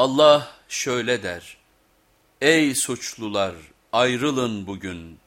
Allah şöyle der, ey suçlular ayrılın bugün.